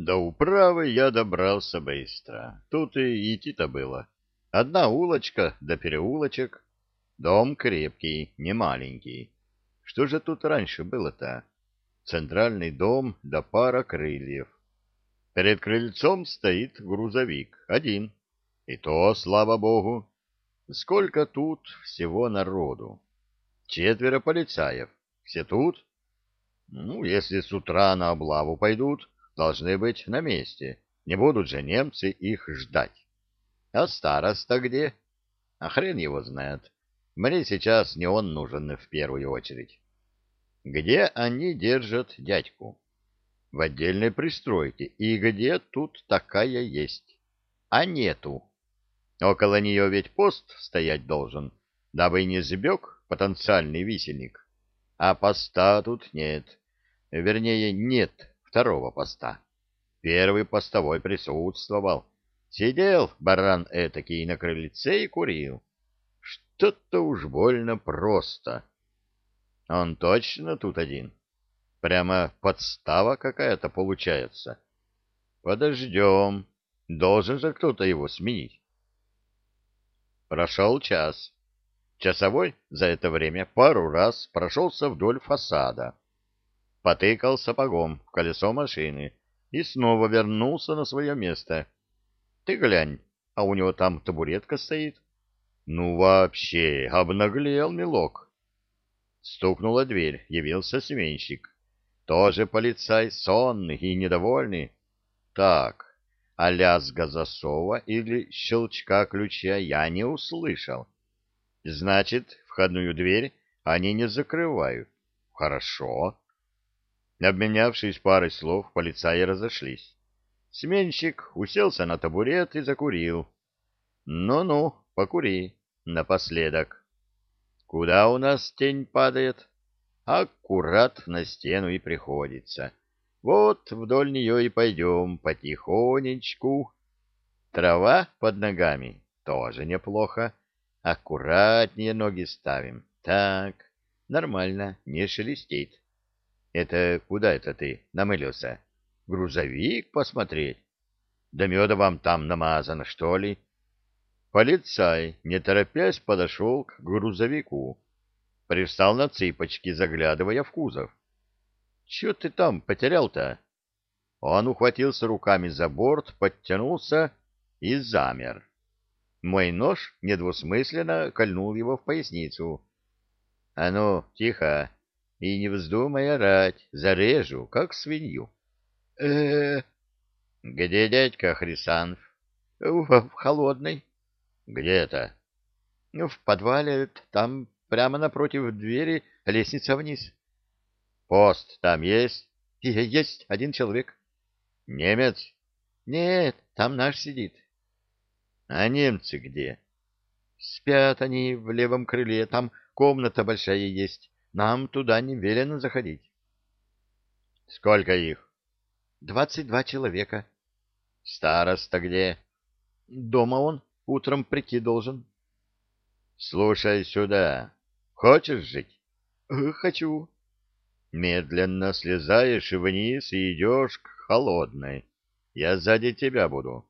До управы я добрался быстро. Тут и идти-то было. Одна улочка да переулочек. Дом крепкий, не маленький. Что же тут раньше было-то? Центральный дом да пара крыльев. Перед крыльцом стоит грузовик, один. И то, слава богу. Сколько тут всего народу? Четверо полицаев. Все тут? Ну, если с утра на облаву пойдут, должны быть на месте. Не будут же немцы их ждать. А староста где? А хрен его знает. Мне сейчас не он нужен в первую очередь. Где они держат дядьку? В отдельной пристройке. И где тут такая есть? А нету. Около нее ведь пост стоять должен, дабы не сбег потенциальный висельник. А поста тут нет. Вернее, нет второго поста. Первый постовой присутствовал. Сидел баран этакий на крыльце и курил. Что-то уж больно просто. Он точно тут один. Прямо подстава какая-то получается. Подождем. Должен же кто-то его сменить. Прошел час. Часовой за это время пару раз прошелся вдоль фасада потыкал сапогом в колесо машины и снова вернулся на свое место. Ты глянь, а у него там табуретка стоит. Ну вообще, обнаглел милок. Стукнула дверь, явился сменщик. Тоже полицай, сонный и недовольный. Так, а лязга засова или щелчка ключа я не услышал. Значит, входную дверь они не закрывают. Хорошо. Обменявшись парой слов, полицаи разошлись. Сменщик уселся на табурет и закурил. «Ну-ну, покури, напоследок. Куда у нас тень падает?» «Аккурат на стену и приходится. Вот вдоль нее и пойдем потихонечку. Трава под ногами тоже неплохо. Аккуратнее ноги ставим. Так, нормально, не шелестит. Это куда это ты намылился? Грузовик посмотреть? Да меда вам там намазано, что ли? Полицай, не торопясь, подошел к грузовику. Пристал на цыпочки, заглядывая в кузов. — Чего ты там потерял-то? Он ухватился руками за борт, подтянулся и замер. Мой нож недвусмысленно кольнул его в поясницу. — А ну, тихо! И не вздумай орать, зарежу, как свинью. э Где дядька Хрисанов? В, в холодной. Где это? В подвале, там прямо напротив двери лестница вниз. Пост там есть? Есть один человек. Немец? Нет, там наш сидит. А немцы где? Спят они в левом крыле, там комната большая есть. Нам туда не велено заходить. — Сколько их? — Двадцать два человека. — Староста где? — Дома он. Утром прийти должен. — Слушай сюда. Хочешь жить? — Хочу. Медленно слезаешь вниз и идешь к холодной. Я сзади тебя буду.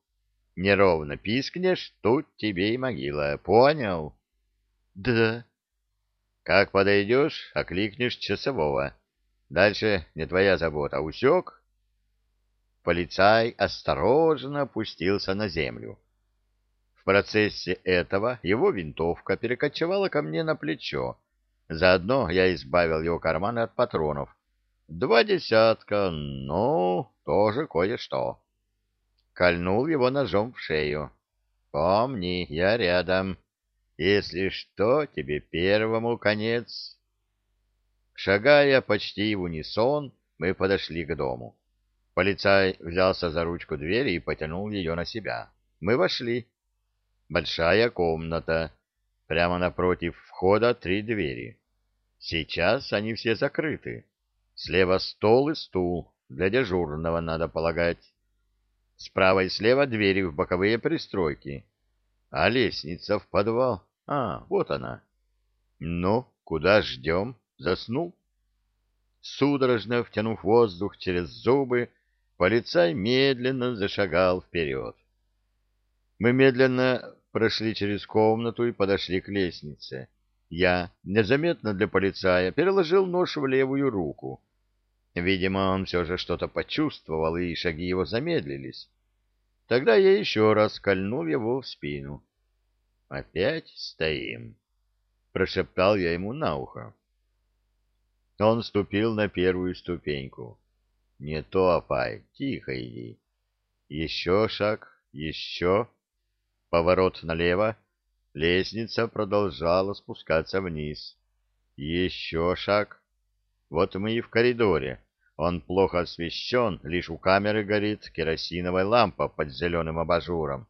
Неровно пискнешь, тут тебе и могила. Понял? — Да. Как подойдешь, окликнешь часового. Дальше не твоя забота. Усек? Полицай осторожно опустился на землю. В процессе этого его винтовка перекочевала ко мне на плечо. Заодно я избавил его карманы от патронов. Два десятка, ну, тоже кое-что. Кольнул его ножом в шею. «Помни, я рядом». Если что, тебе первому конец. Шагая почти в унисон, мы подошли к дому. Полицай взялся за ручку двери и потянул ее на себя. Мы вошли. Большая комната. Прямо напротив входа три двери. Сейчас они все закрыты. Слева стол и стул. Для дежурного, надо полагать. Справа и слева двери в боковые пристройки. А лестница в подвал. А, вот она. Ну, куда ждем? Заснул? Судорожно втянув воздух через зубы, полицай медленно зашагал вперед. Мы медленно прошли через комнату и подошли к лестнице. Я, незаметно для полицая, переложил нож в левую руку. Видимо, он все же что-то почувствовал, и шаги его замедлились. Тогда я еще раз кольнул его в спину. «Опять стоим», — прошептал я ему на ухо. Он ступил на первую ступеньку. «Не то, опай, тихо иди. Еще шаг, еще...» Поворот налево. Лестница продолжала спускаться вниз. Еще шаг. Вот мы и в коридоре. Он плохо освещен, лишь у камеры горит керосиновая лампа под зеленым абажуром.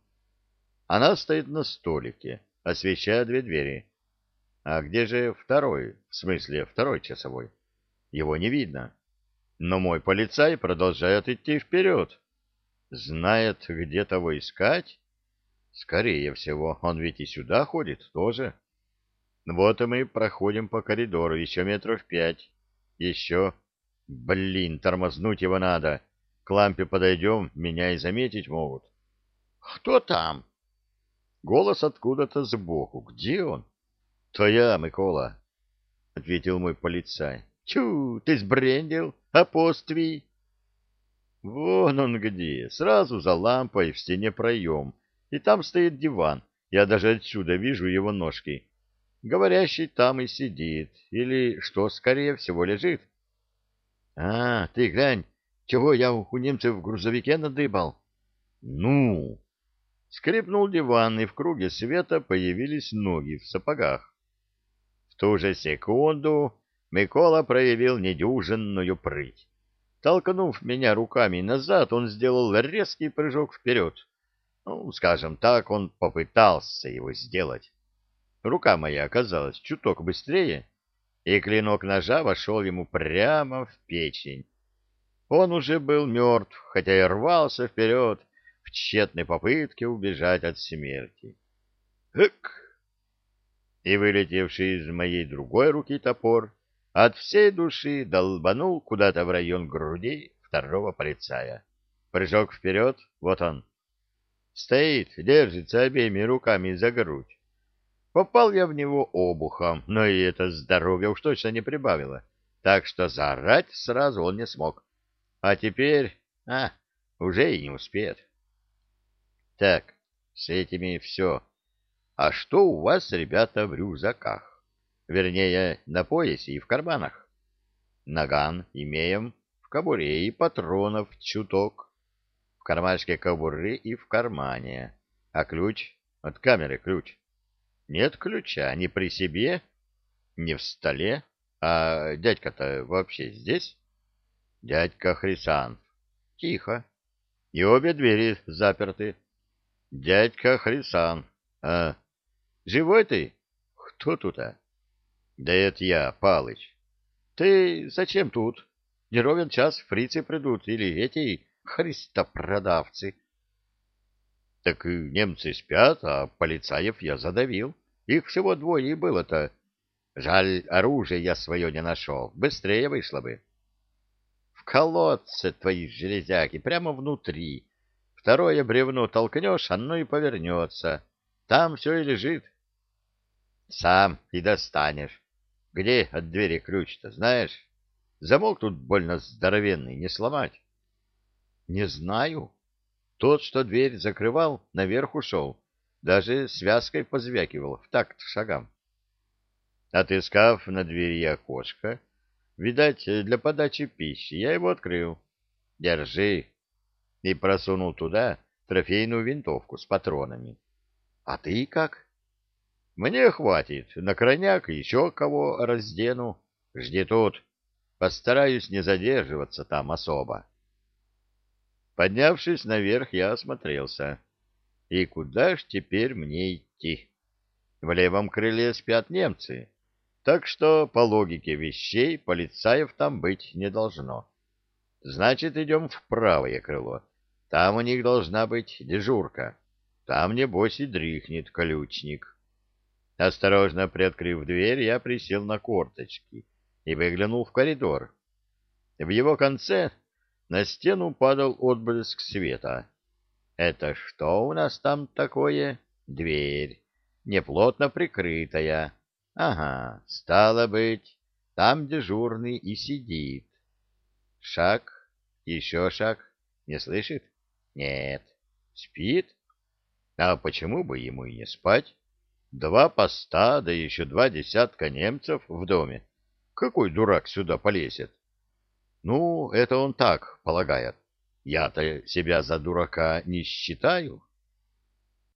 Она стоит на столике, освещая две двери. А где же второй, в смысле второй часовой? Его не видно. Но мой полицай продолжает идти вперед. Знает, где того искать? Скорее всего, он ведь и сюда ходит тоже. Вот и мы проходим по коридору еще метров пять. Еще... Блин, тормознуть его надо. К лампе подойдем, меня и заметить могут. Кто там? Голос откуда-то сбоку. Где он? То я, Микола, — ответил мой полицай. Чу, ты сбрендил? А поствий? Вон он где, сразу за лампой в стене проем и там стоит диван. Я даже отсюда вижу его ножки. Говорящий там и сидит. Или, что, скорее всего, лежит. — А, ты глянь, чего я у немцев в грузовике надыбал? — Ну! Скрипнул диван, и в круге света появились ноги в сапогах. В ту же секунду Микола проявил недюжинную прыть. Толкнув меня руками назад, он сделал резкий прыжок вперед. Ну, скажем так, он попытался его сделать. Рука моя оказалась чуток быстрее, и клинок ножа вошел ему прямо в печень. Он уже был мертв, хотя и рвался вперед в тщетной попытке убежать от смерти. Эк! И вылетевший из моей другой руки топор от всей души долбанул куда-то в район груди второго полицая. Прыжок вперед, вот он, Стоит, держится обеими руками за грудь. Попал я в него обухом, но и это здоровье уж точно не прибавило, так что заорать сразу он не смог. А теперь... А, уже и не успеет. Так, с этими все. А что у вас, ребята, в рюкзаках? Вернее, на поясе и в карманах. Наган имеем, в кобуре и патронов чуток в кармашке кобуры и в кармане. А ключ? От камеры ключ. Нет ключа ни при себе, ни в столе. А дядька-то вообще здесь? Дядька Хрисанф. Тихо. И обе двери заперты. Дядька Хрисан. А, живой ты? Кто тут, а? Да это я, Палыч. Ты зачем тут? Не ровен час фрицы придут или эти христопродавцы. Так и немцы спят, а полицаев я задавил. Их всего двое и было-то. Жаль, оружие я свое не нашел. Быстрее вышло бы. В колодце твои железяки, прямо внутри. Второе бревно толкнешь, оно и повернется. Там все и лежит. Сам и достанешь. Где от двери ключ-то, знаешь? Замок тут больно здоровенный, не сломать. Не знаю. Тот, что дверь закрывал, наверх ушел. Даже связкой позвякивал в такт шагам. Отыскав на двери окошко, видать, для подачи пищи, я его открыл. Держи. И просунул туда трофейную винтовку с патронами. А ты как? Мне хватит. На крайняк еще кого раздену. Жди тут. Постараюсь не задерживаться там особо. Поднявшись наверх, я осмотрелся. И куда ж теперь мне идти? В левом крыле спят немцы, так что, по логике вещей, полицаев там быть не должно. Значит, идем в правое крыло. Там у них должна быть дежурка. Там, небось, и дрыхнет колючник. Осторожно приоткрыв дверь, я присел на корточки и выглянул в коридор. В его конце На стену падал отблеск света. Это что у нас там такое? Дверь. Неплотно прикрытая. Ага, стало быть, там дежурный и сидит. Шаг, еще шаг. Не слышит? Нет. Спит? А почему бы ему и не спать? Два поста, да еще два десятка немцев в доме. Какой дурак сюда полезет? Ну, это он так полагает. Я-то себя за дурака не считаю.